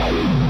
Bye.